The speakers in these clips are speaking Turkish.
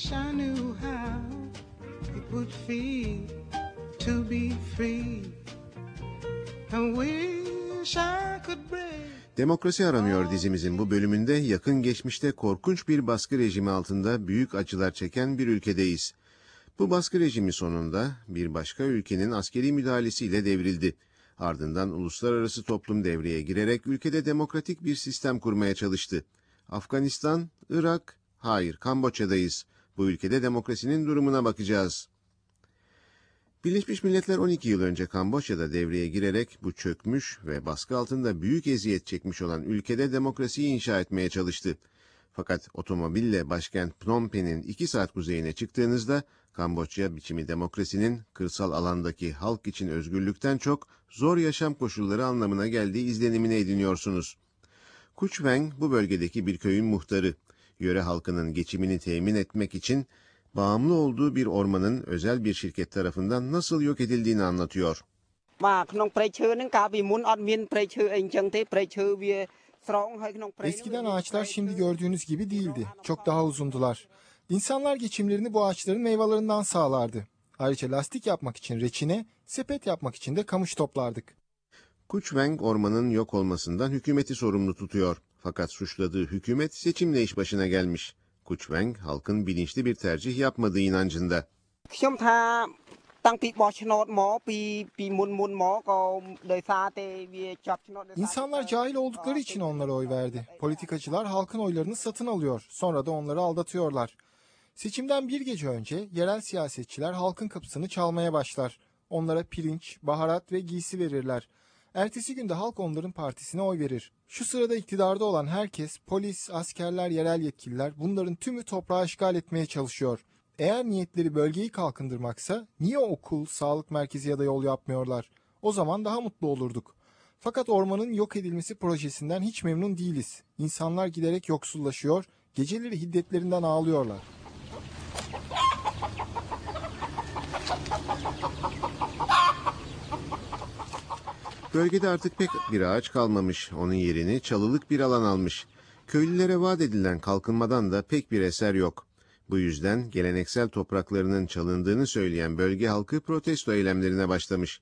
wish I knew how it would feel to be free. I wish I could break. Demokrasi Aranıyor dizimizin bu bölümünde yakın geçmişte korkunç bir baskı rejimi altında büyük acılar çeken bir ülkedeyiz. Bu baskı rejimi sonunda bir başka ülkenin askeri müdahalesiyle devrildi. Ardından uluslararası toplum devreye girerek ülkede demokratik bir sistem kurmaya çalıştı. Afganistan, Irak, hayır Kamboçya'dayız. Bu ülkede demokrasinin durumuna bakacağız. Birleşmiş Milletler 12 yıl önce Kamboçya'da devreye girerek bu çökmüş ve baskı altında büyük eziyet çekmiş olan ülkede demokrasiyi inşa etmeye çalıştı. Fakat otomobille başkent Phnom Penh'in 2 saat kuzeyine çıktığınızda Kamboçya biçimi demokrasinin kırsal alandaki halk için özgürlükten çok zor yaşam koşulları anlamına geldiği izlenimine ediniyorsunuz. Kuchveng bu bölgedeki bir köyün muhtarı Yöre halkının geçimini temin etmek için bağımlı olduğu bir ormanın özel bir şirket tarafından nasıl yok edildiğini anlatıyor. បាទក្នុងព្រៃឈើហ្នឹងកាលពីមុនអត់មានព្រៃឈើអីអញ្ចឹងទេព្រៃឈើវាស្រងហើយក្នុងព្រៃហ្នឹង Eskiden ağaçlar şimdi gördüğünüz gibi değildi. Çok daha uzundular. İnsanlar geçimlerini bu ağaçların meyvelerinden sağlardı. Ayrıca lastik yapmak için reçine, sepet yapmak için de kamış toplardık. Kuchveng ormanın yok olmasından hükümeti sorumlu tutuyor. Fakat suçladığı hükümet seçimle iş başına gelmiş. Kuchveng halkın bilinçli bir tercih yapmadığı inancında. ខ្ញុំថាតាំងពីបោះឆ្នោតមកពីពីមុនមុនមកក៏ដោយសារតែវាចាប់ឆ្នោតដោយសារ İnsanlar cahil oldukları için onlara oy verdi. Politikacılar halkın oylarını satın alıyor. Sonra da onları aldatıyorlar. Seçimden bir gece önce yerel siyasetçiler halkın kapısını çalmaya başlar. Onlara pirinç, baharat ve giysi verirler. Ertesi günde halk onların partisine oy verir. Şu sırada iktidarda olan herkes, polis, askerler, yerel yetkililer bunların tümü toprağı işgal etmeye çalışıyor. Eğer niyetleri bölgeyi kalkındırmaksa niye okul, sağlık merkezi ya da yol yapmıyorlar? O zaman daha mutlu olurduk. Fakat ormanın yok edilmesi projesinden hiç memnun değiliz. İnsanlar giderek yoksullaşıyor, geceleri hiddetlerinden ağlıyorlar. Bölgede artık pek bir ağaç kalmamış. Onun yerini çalılık bir alan almış. Köylülere vaat edilen kalkınmadan da pek bir eser yok. Bu yüzden geleneksel topraklarının çalındığını söyleyen bölge halkı protesto eylemlerine başlamış.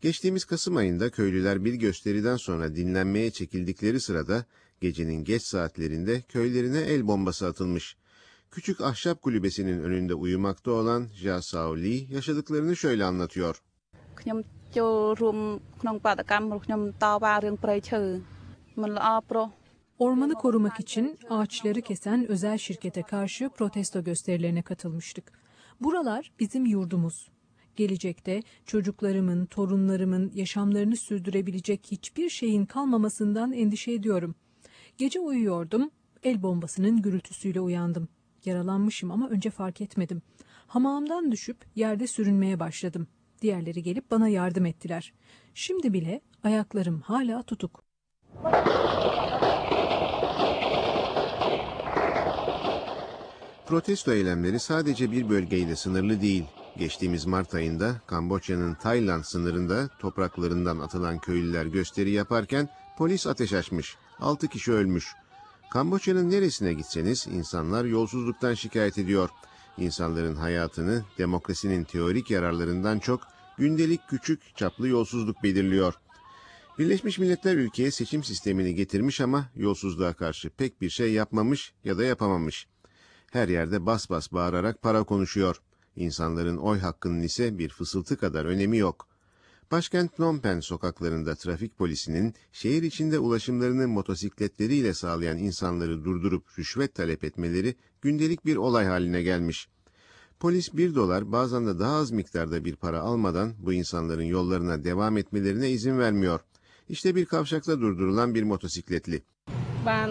Geçtiğimiz Kasım ayında köylüler bir gösteriden sonra dinlenmeye çekildikleri sırada gecenin geç saatlerinde köylerine el bombası atılmış. Küçük ahşap kulübesinin önünde uyumakta olan Ja Sao Lee yaşadıklarını şöyle anlatıyor. ខ្ញុំចូលរួមក្នុងបាតកម្មរបស់ខ្ញុំតវ៉ារឿងព្រៃឈើមិនល្អប្រុស Ormanı korumak için ağaçları kesen özel şirkete karşı protesto gösterilerine katılmıştık. Buralar bizim yurdumuz. Gelecekte çocuklarımın, torunlarımın yaşamlarını sürdürebilecek hiçbir şeyin kalmamasından endişe ediyorum. Gece uyuyordum, el bombasının gürültüsüyle uyandım. Yaralanmışım ama önce fark etmedim. Hamamdan düşüp yerde sürünmeye başladım. Diğerleri gelip bana yardım ettiler. Şimdi bile ayaklarım hala tutuk. Protesto eylemleri sadece bir bölgeyle sınırlı değil. Geçtiğimiz Mart ayında Kamboçya'nın Tayland sınırında topraklarından atılan köylüler gösteri yaparken polis ateş açmış. 6 kişi ölmüş. Kamboçya'nın neresine gitseniz insanlar yolsuzluktan şikayet ediyor. İnsanların hayatını demokrasinin teorik yararlarından çok gündelik küçük çaplı yolsuzluk belirliyor. Birleşmiş Milletler ülkeye seçim sistemini getirmiş ama yolsuzluğa karşı pek bir şey yapmamış ya da yapamamış. Her yerde bas bas bağırarak para konuşuyor. İnsanların oy hakkının ise bir fısıltı kadar önemi yok. Başkent Phnom Penh sokaklarında trafik polisinin şehir içinde ulaşımlarını motosikletleriyle sağlayan insanları durdurup rüşvet talep etmeleri gündelik bir olay haline gelmiş. Polis bir dolar bazen de daha az miktarda bir para almadan bu insanların yollarına devam etmelerine izin vermiyor. İşte bir kavşakta durdurulan bir motosikletli. Ben,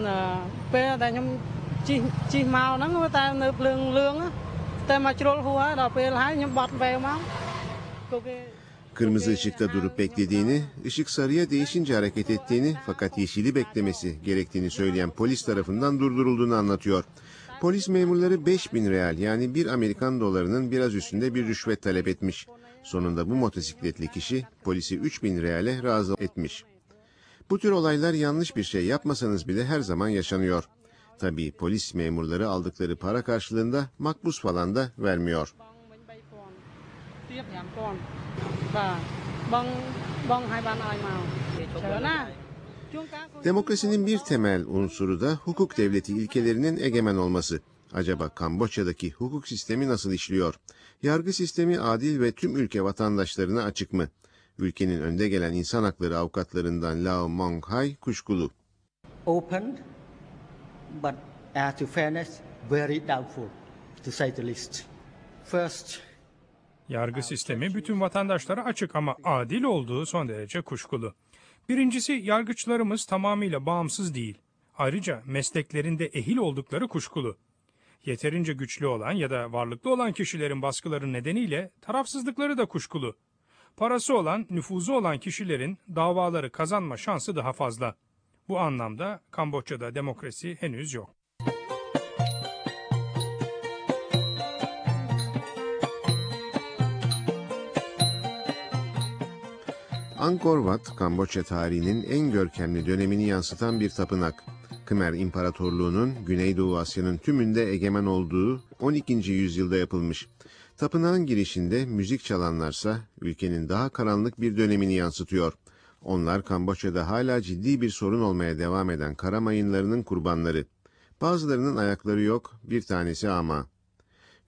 Kırmızı ışıkta durup beklediğini, ışık sarıya değişince hareket ettiğini fakat yeşili beklemesi gerektiğini söyleyen polis tarafından durdurulduğunu anlatıyor. Polis memurları 5000 real yani bir Amerikan dolarının biraz üstünde bir rüşvet talep etmiş. Sonunda bu motosikletli kişi polisi 3000 reale razı etmiş. Bu tür olaylar yanlış bir şey yapmasanız bile her zaman yaşanıyor. Tabii polis memurları aldıkları para karşılığında makbuz falan da vermiyor. Bong bong hai ban ai mao. Demokrasinin bir temel unsuru da hukuk devleti ilkelerinin egemen olması. Acaba Kamboçya'daki hukuk sistemi nasıl işliyor? Yargı sistemi adil ve tüm ülke vatandaşlarına açık mı? Ülkenin önde gelen insan hakları avukatlarından Lao Mong Hai kuşkulu. open, but as to fairness, very doubtful, to say the least. First, Yargı sistemi bütün vatandaşlara açık ama adil olduğu son derece kuşkulu. Birincisi yargıçlarımız tamamıyla bağımsız değil. Ayrıca mesleklerinde ehil oldukları kuşkulu. Yeterince güçlü olan ya da varlıklı olan kişilerin baskıları nedeniyle tarafsızlıkları da kuşkulu. Parası olan, nüfuzu olan kişilerin davaları kazanma şansı daha fazla. Bu anlamda Kamboçya'da demokrasi henüz yok. Angkor Wat, Kamboçya tarihinin en görkemli dönemini yansıtan bir tapınak. Khmer İmparatorluğu'nun Güneydoğu Asya'nın tümünde egemen olduğu 12. yüzyılda yapılmış. Tapınağın girişinde müzik çalanlarsa ülkenin daha karanlık bir dönemini yansıtıyor. Onlar Kamboçya'da hala ciddi bir sorun olmaya devam eden kara mayınlarının kurbanları. Bazılarının ayakları yok, bir tanesi ama.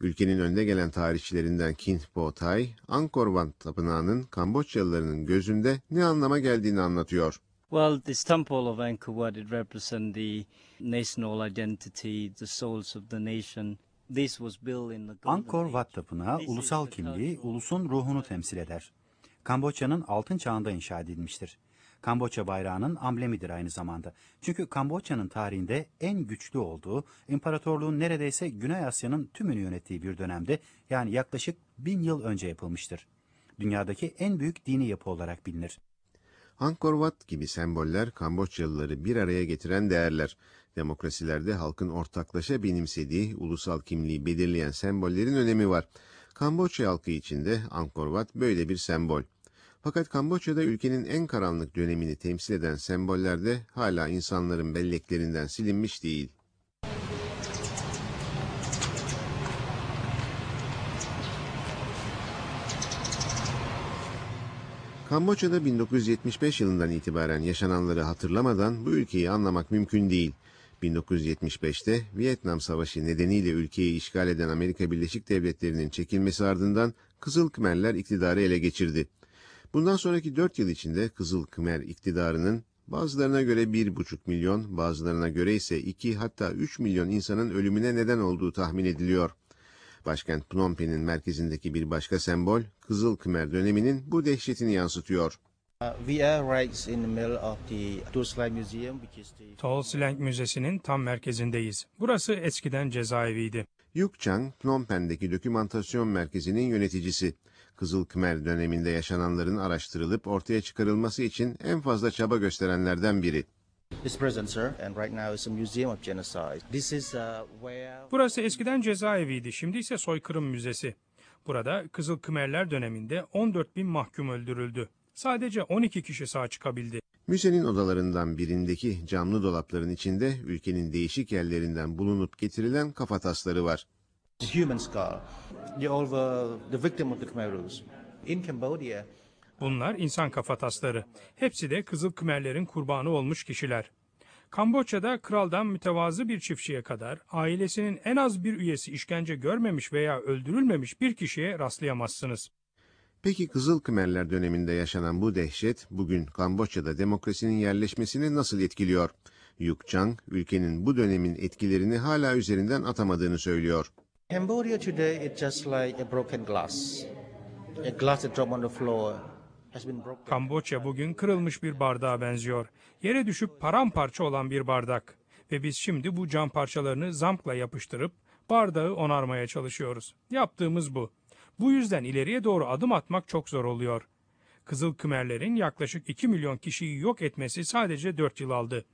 Ülkenin önde gelen tarihçilerinden Kin Po Thai, Angkor Wat Tapınağı'nın Kamboçyalılarının gözünde ne anlama geldiğini anlatıyor. Well, this temple of Angkor Wat it represents the national identity, the souls of the nation. This was built in the Angkor. Wat Tapınağı ulusal kimliği, ulusun ruhunu temsil eder. Kamboçya'nın altın çağında inşa edilmiştir. Kamboçya bayrağının amblemidir aynı zamanda. Çünkü Kamboçya'nın tarihinde en güçlü olduğu, imparatorluğun neredeyse Güney Asya'nın tümünü yönettiği bir dönemde, yani yaklaşık bin yıl önce yapılmıştır. Dünyadaki en büyük dini yapı olarak bilinir. Angkor Wat gibi semboller Kamboçyalıları bir araya getiren değerler. Demokrasilerde halkın ortaklaşa benimsediği ulusal kimliği belirleyen sembollerin önemi var. Kamboçya halkı için de Angkor Wat böyle bir sembol. Fakat Kamboçya'da ülkenin en karanlık dönemini temsil eden semboller de hala insanların belleklerinden silinmiş değil. Kamboçya'da 1975 yılından itibaren yaşananları hatırlamadan bu ülkeyi anlamak mümkün değil. 1975'te Vietnam Savaşı nedeniyle ülkeyi işgal eden Amerika Birleşik Devletleri'nin çekilmesi ardından Kızıl Kımerler iktidarı ele geçirdi. Bundan sonraki 4 yıl içinde Kızıl Kımer iktidarının bazılarına göre 1,5 milyon, bazılarına göre ise 2 hatta 3 milyon insanın ölümüne neden olduğu tahmin ediliyor. Başkent Phnom Penh'in merkezindeki bir başka sembol, Kızıl Kımer döneminin bu dehşetini yansıtıyor. Slang Müzesi'nin tam merkezindeyiz. Burası eskiden cezaeviydi. Yuk Chang, Phnom Penh'deki dokümantasyon merkezinin yöneticisi. Kızıl Kımer döneminde yaşananların araştırılıp ortaya çıkarılması için en fazla çaba gösterenlerden biri. It's prison, sir, and right now it's a museum of genocide. This is uh, Burası eskiden cezaeviydi, şimdi ise soykırım müzesi. Burada Kızıl Kımerler döneminde 14 bin mahkum öldürüldü. Sadece 12 kişi sağ çıkabildi. Müzenin odalarından birindeki camlı dolapların içinde ülkenin değişik yerlerinden bulunup getirilen kafatasları var. The human skull. They all were the victim of the Khmer Rouge. In Cambodia, Bunlar insan kafatasları. Hepsi de Kızıl Kımerlerin kurbanı olmuş kişiler. Kamboçya'da kraldan mütevazı bir çiftçiye kadar ailesinin en az bir üyesi işkence görmemiş veya öldürülmemiş bir kişiye rastlayamazsınız. Peki Kızıl Kımerler döneminde yaşanan bu dehşet bugün Kamboçya'da demokrasinin yerleşmesini nasıl etkiliyor? Yuk Chang, ülkenin bu dönemin etkilerini hala üzerinden atamadığını söylüyor. Cambodia today is just like a broken glass. A glass that dropped on the floor has been broken. Kamboçya bugün kırılmış bir bardağa benziyor. Yere düşüp paramparça olan bir bardak. Ve biz şimdi bu cam parçalarını zampla yapıştırıp bardağı onarmaya çalışıyoruz. Yaptığımız bu. Bu yüzden ileriye doğru adım atmak çok zor oluyor. Kızıl Kımerlerin yaklaşık 2 milyon kişiyi yok etmesi sadece 4 yıl aldı.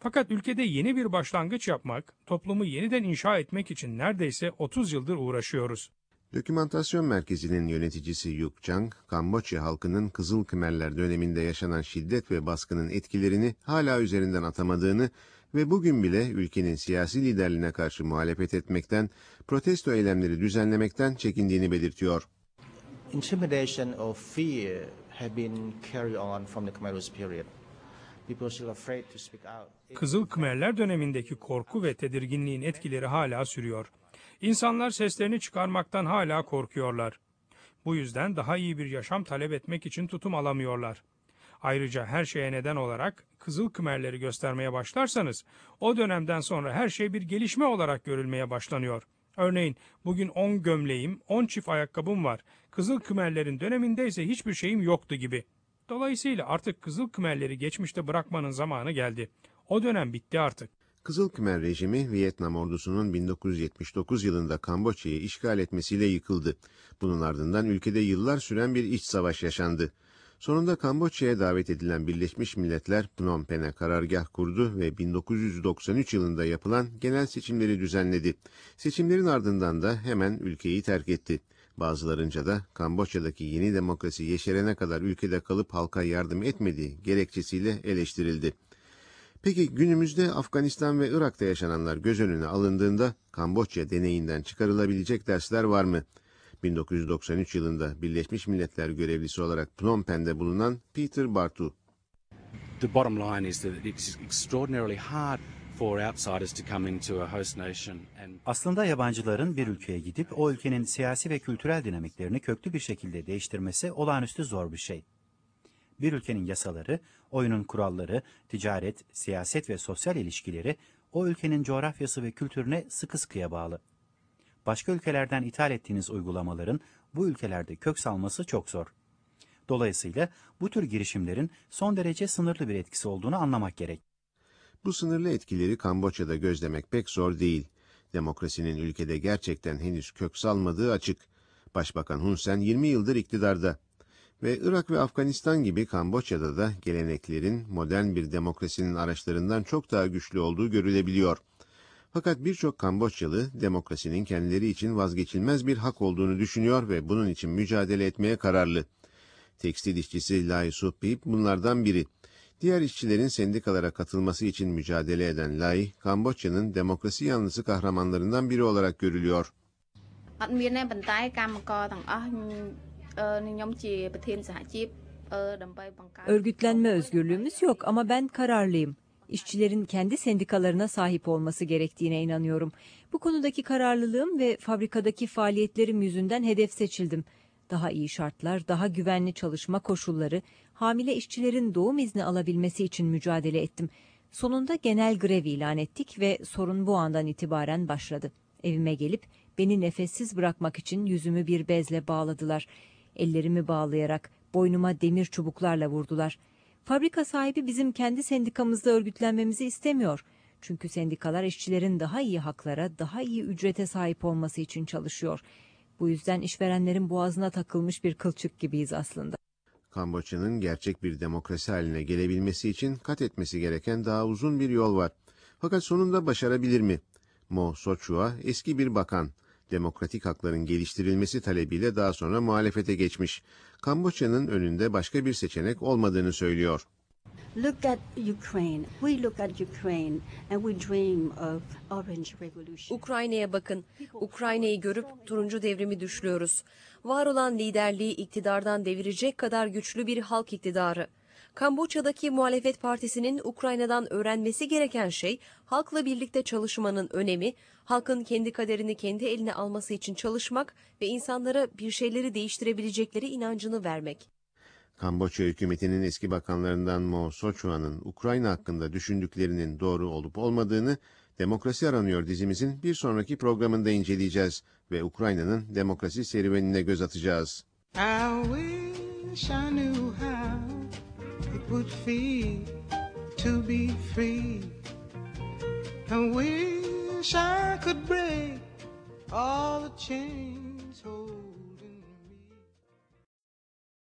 Fakat ülkede yeni bir başlangıç yapmak, toplumu yeniden inşa etmek için neredeyse 30 yıldır uğraşıyoruz. Dokümantasyon Merkezi'nin yöneticisi Yuk Chang, Kamboçya halkının Kızıl Kımerler döneminde yaşanan şiddet ve baskının etkilerini hala üzerinden atamadığını ve bugün bile ülkenin siyasi liderliğine karşı muhalefet etmekten, protesto eylemleri düzenlemekten çekindiğini belirtiyor. Intimidation or fear have been carried on from the Khmer Rouge period. Kızıl Kımerler dönemindeki korku ve tedirginliğin etkileri hala sürüyor. İnsanlar seslerini çıkarmaktan hala korkuyorlar. Bu yüzden daha iyi bir yaşam talep etmek için tutum alamıyorlar. Ayrıca her şeye neden olarak Kızıl Kımerleri göstermeye başlarsanız o dönemden sonra her şey bir gelişme olarak görülmeye başlanıyor. Örneğin bugün 10 gömleğim, 10 çift ayakkabım var. Kızıl Kımerlerin döneminde ise hiçbir şeyim yoktu gibi. Dolayısıyla artık Kızıl Kımerleri geçmişte bırakmanın zamanı geldi. O dönem bitti artık. Kızıl Kımer rejimi Vietnam ordusunun 1979 yılında Kamboçya'yı işgal etmesiyle yıkıldı. Bunun ardından ülkede yıllar süren bir iç savaş yaşandı. Sonunda Kamboçya'ya davet edilen Birleşmiş Milletler Phnom Penh'e karargah kurdu ve 1993 yılında yapılan genel seçimleri düzenledi. Seçimlerin ardından da hemen ülkeyi terk etti. Bazılarınca da Kamboçya'daki yeni demokrasi yeşerene kadar ülkede kalıp halka yardım etmediği gerekçesiyle eleştirildi. Peki günümüzde Afganistan ve Irak'ta yaşananlar göz önüne alındığında Kamboçya deneyinden çıkarılabilecek dersler var mı? 1993 yılında Birleşmiş Milletler görevlisi olarak Phnom Penh'de bulunan Peter Bartu. The bottom line is that it's extraordinarily hard Aslında yabancıların bir ülkeye gidip o ülkenin siyasi ve kültürel dinamiklerini köklü bir şekilde değiştirmesi olağanüstü zor bir şey. Bir ülkenin yasaları, oyunun kuralları, ticaret, siyaset ve sosyal ilişkileri o ülkenin coğrafyası ve kültürüne sıkı sıkıya bağlı. Başka ülkelerden ithal ettiğiniz uygulamaların bu ülkelerde kök salması çok zor. Dolayısıyla bu tür girişimlerin son derece sınırlı bir etkisi olduğunu anlamak gerek. Bu sınırlı etkileri Kamboçya'da gözlemek pek zor değil. Demokrasinin ülkede gerçekten henüz kök salmadığı açık. Başbakan Hun Sen 20 yıldır iktidarda. Ve Irak ve Afganistan gibi Kamboçya'da da geleneklerin modern bir demokrasinin araçlarından çok daha güçlü olduğu görülebiliyor. Fakat birçok Kamboçyalı demokrasinin kendileri için vazgeçilmez bir hak olduğunu düşünüyor ve bunun için mücadele etmeye kararlı. Tekstil işçisi Lai Supip bunlardan biri. Diğer işçilerin sendikalara katılması için mücadele eden Lai, Kamboçya'nın demokrasi yanlısı kahramanlarından biri olarak görülüyor. Örgütlenme özgürlüğümüz yok ama ben kararlıyım. İşçilerin kendi sendikalarına sahip olması gerektiğine inanıyorum. Bu konudaki kararlılığım ve fabrikadaki faaliyetlerim yüzünden hedef seçildim. Daha iyi şartlar, daha güvenli çalışma koşulları, hamile işçilerin doğum izni alabilmesi için mücadele ettim. Sonunda genel grev ilan ettik ve sorun bu andan itibaren başladı. Evime gelip beni nefessiz bırakmak için yüzümü bir bezle bağladılar. Ellerimi bağlayarak boynuma demir çubuklarla vurdular. Fabrika sahibi bizim kendi sendikamızda örgütlenmemizi istemiyor. Çünkü sendikalar işçilerin daha iyi haklara, daha iyi ücrete sahip olması için çalışıyor. Bu yüzden işverenlerin boğazına takılmış bir kılçık gibiyiz aslında. Kamboçya'nın gerçek bir demokrasi haline gelebilmesi için kat etmesi gereken daha uzun bir yol var. Fakat sonunda başarabilir mi? Mo Sochua eski bir bakan. Demokratik hakların geliştirilmesi talebiyle daha sonra muhalefete geçmiş. Kamboçya'nın önünde başka bir seçenek olmadığını söylüyor. Look at Ukraine. We look at Ukraine and we dream of Orange Revolution. Ukrayna'ya bakın. Ukrayna'yı görüp turuncu devrimi düşlüyoruz. Var olan liderliği iktidardan devirecek kadar güçlü bir halk iktidarı. Kamboçya'daki muhalefet partisinin Ukrayna'dan öğrenmesi gereken şey halkla birlikte çalışmanın önemi, halkın kendi kaderini kendi eline alması için çalışmak ve insanlara bir şeyleri değiştirebilecekleri inancını vermek. Kamboçya hükümetinin eski bakanlarından Mo Sochua'nın Ukrayna hakkında düşündüklerinin doğru olup olmadığını Demokrasi Aranıyor dizimizin bir sonraki programında inceleyeceğiz ve Ukrayna'nın demokrasi serüvenine göz atacağız. I wish I knew how it would feel to be free. I wish I could break all the chains holding